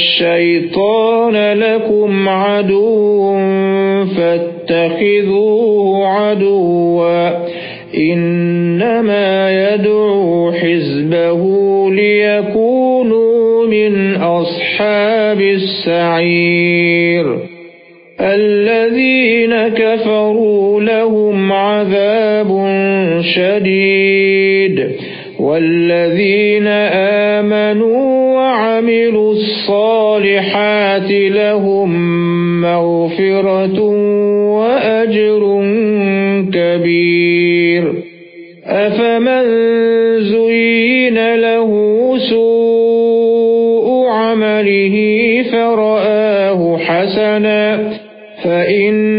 الشيطان لكم عدو فاتخذوه فإن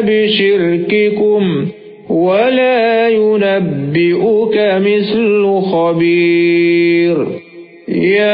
بِشِرْكِكُمْ وَلَا يُنَبِّئُكَ مِثْلُ خَبِيرٍ. يَا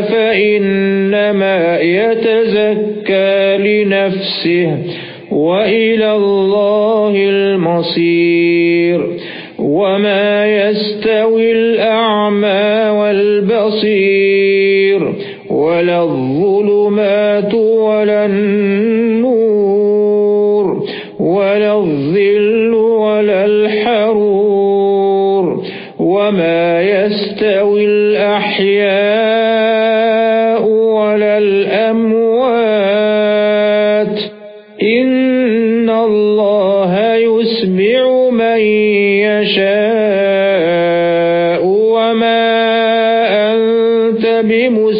فإنما يتزكى لنفسه وَإِلَى اللَّهِ الْمَصِيرُ. وَمَا يَسْتَوِي الْأَعْمَى وَالْبَصِيرُ وَلَا الظُّلُمَاتُ وَلَا النُّورُ بموسى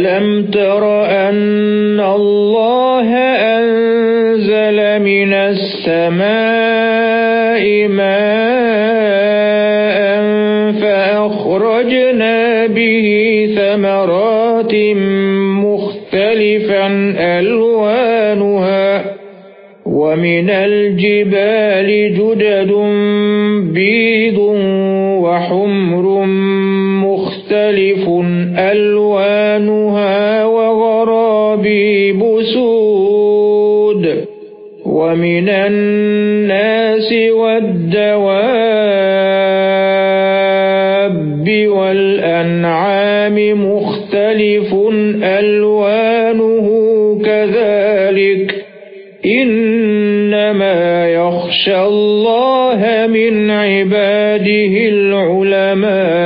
أَلَمْ تَرَ أَنَّ اللَّهَ أَنزَلَ مِنَ السَّمَاءِ مَاءً فَأَخْرَجْنَا بِهِ ثَمَرَاتٍ مُخْتَلِفًا أَلْوَانُهَا وَمِنَ الْجِبَالِ جُدَدٌ بِيضٌ وَمِنَ النَّاسِ وَالدَّوَابِّ وَالْأَنْعَامِ مُخْتَلِفٌ أَلْوَانُهُ كَذَلِكَ إِنَّمَا يَخْشَى اللَّهَ مِنْ عِبَادِهِ الْعُلَمَاءُ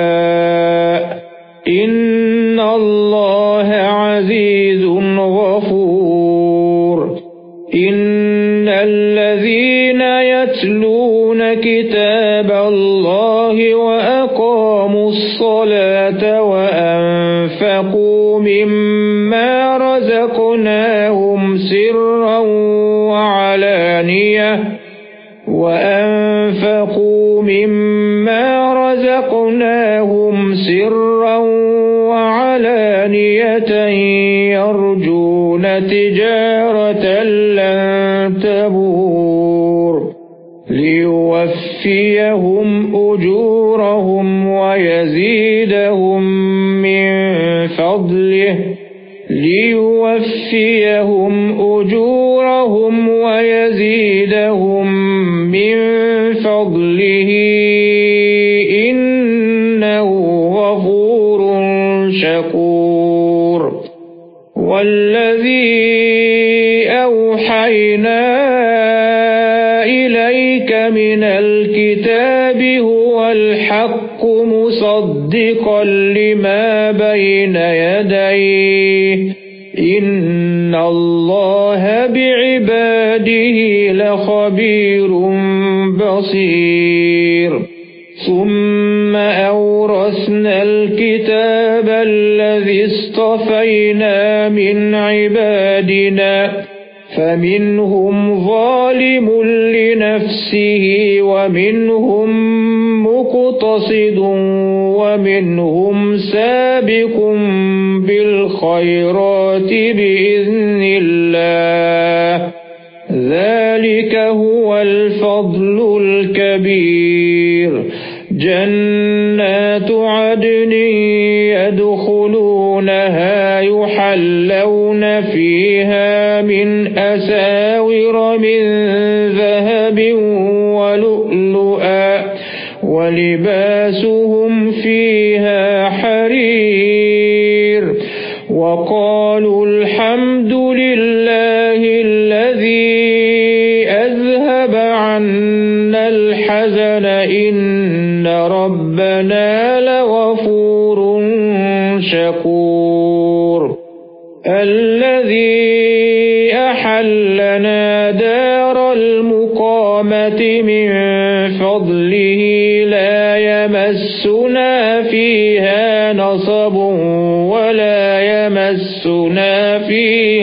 وَعَلَانِيَةً وَأَنفَقُوا مِمَّا رَزَقْنَاهُمْ سِرًّا وَعَلَانِيَةً يَرْجُونَ تِجَارَةً لَّن تَبُورَ لِيُوَفِّيَهُمْ أُجُورَهُمْ وَيَزِيدَهُم مِّن فَضْلِهِ لِيُوَفِّيَهُمْ أُجُورَهُمْ وَيَزِيدَهُم فَضْلِهِ إِنَّهُ غَفُورٌ شَكُورٌ. وَالَّذِي أَوْحَيْنَا إِلَيْكَ مِنَ الْكِتَابِ هُوَ الْحَقُّ مُصَدِّقًا لِّمَا بَيْنَ يَدَيْهِ. إِنَّ اللَّهَ بِعِبَادِهِ لَخَبِيرٌ بَصِيرٌ. ثُمَّ أَوْرَثْنَا الْكِتَابَ الَّذِي اصْطَفَيْنَا مِنْ عِبَادِنَا فَمِنْهُمْ ظَالِمٌ لِنَفْسِهِ وَمِنْهُمْ مُقْتَصِدٌ وَمِنْهُمْ سَابِقٌ بِالْخَيْرَاتِ بِإِذْنِ اللَّهِ. الْفَضْلُ الْكَبِيرُ. جَنَّاتُ عَدْنٍ يَدْخُلُونَهَا يُحَلَّوْنَ فِيهَا مِنْ أَسَاوِرَ مِنْ ذَهَبٍ وَلُؤْلُؤًا وَلِبَاسُهُمْ فِيهَا حَرِيرٌ. وَقَالُوا الْحَمْدُ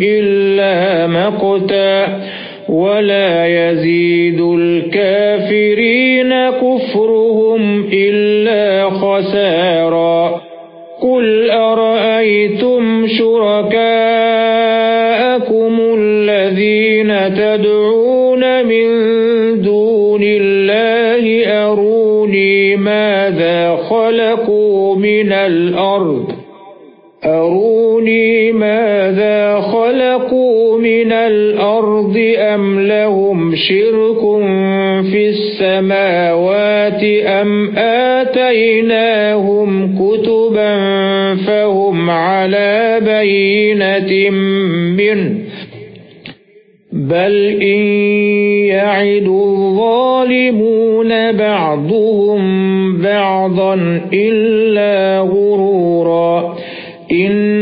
إلا مقتا ولا يزيد الكافرين كفرهم إلا خسارا قل أرأيتم شركاءكم الذين تدعون من دون الله أروني ماذا خلقوا من الأرض أروني ماذا خلقوا من الأرض أم لهم شرك في السماوات أم آتيناهم كتبا فهم على بينة منه بل إن يعد الظالمون بعضهم بعضا إلا غرورا إِنَّ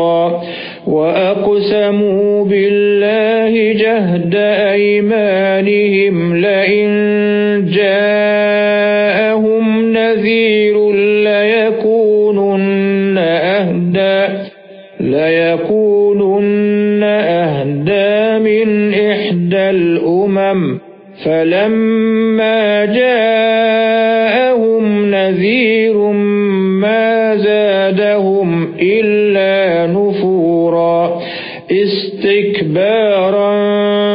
أَيْمَانِهِمْ لَئِن جَاءَهُمْ نَذِيرٌ لَّيَكُونُنَّ أَهْدَىٰ لَيَكُونُنَّ أَهْدَىٰ مِنْ إِحْدَى الْأُمَمِ فَلَمَّا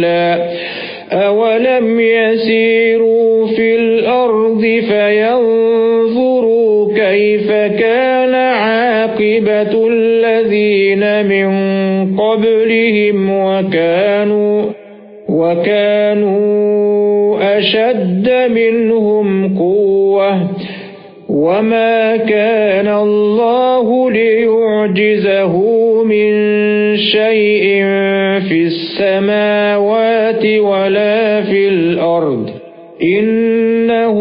تَحْوِيلًا أَوَلَمْ يَسِيرُوا فِي الْأَرْضِ فَيَنظُرُوا كَيْفَ كَانَ عَاقِبَةُ الَّذِينَ مِن قَبْلِهِمْ وَكَانُوا وَكَانُوا أَشَدَّ مِنْهُمْ قُوَّةً وَمَا كَانَ اللَّهُ لِيُعْجِزَهُ مِنْ شَيْءٍ فِي السَّمَاوَاتِ وَلَا فِي الْأَرْضِ. إِنَّهُ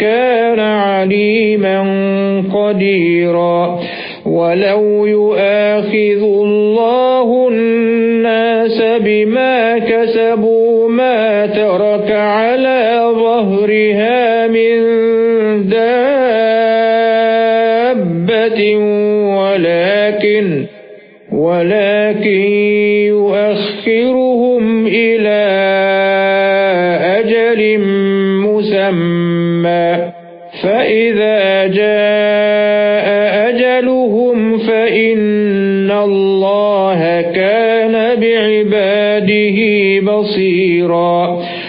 كَانَ عَلِيمًا قَدِيرًا. وَلَوْ يُؤَاخِذُ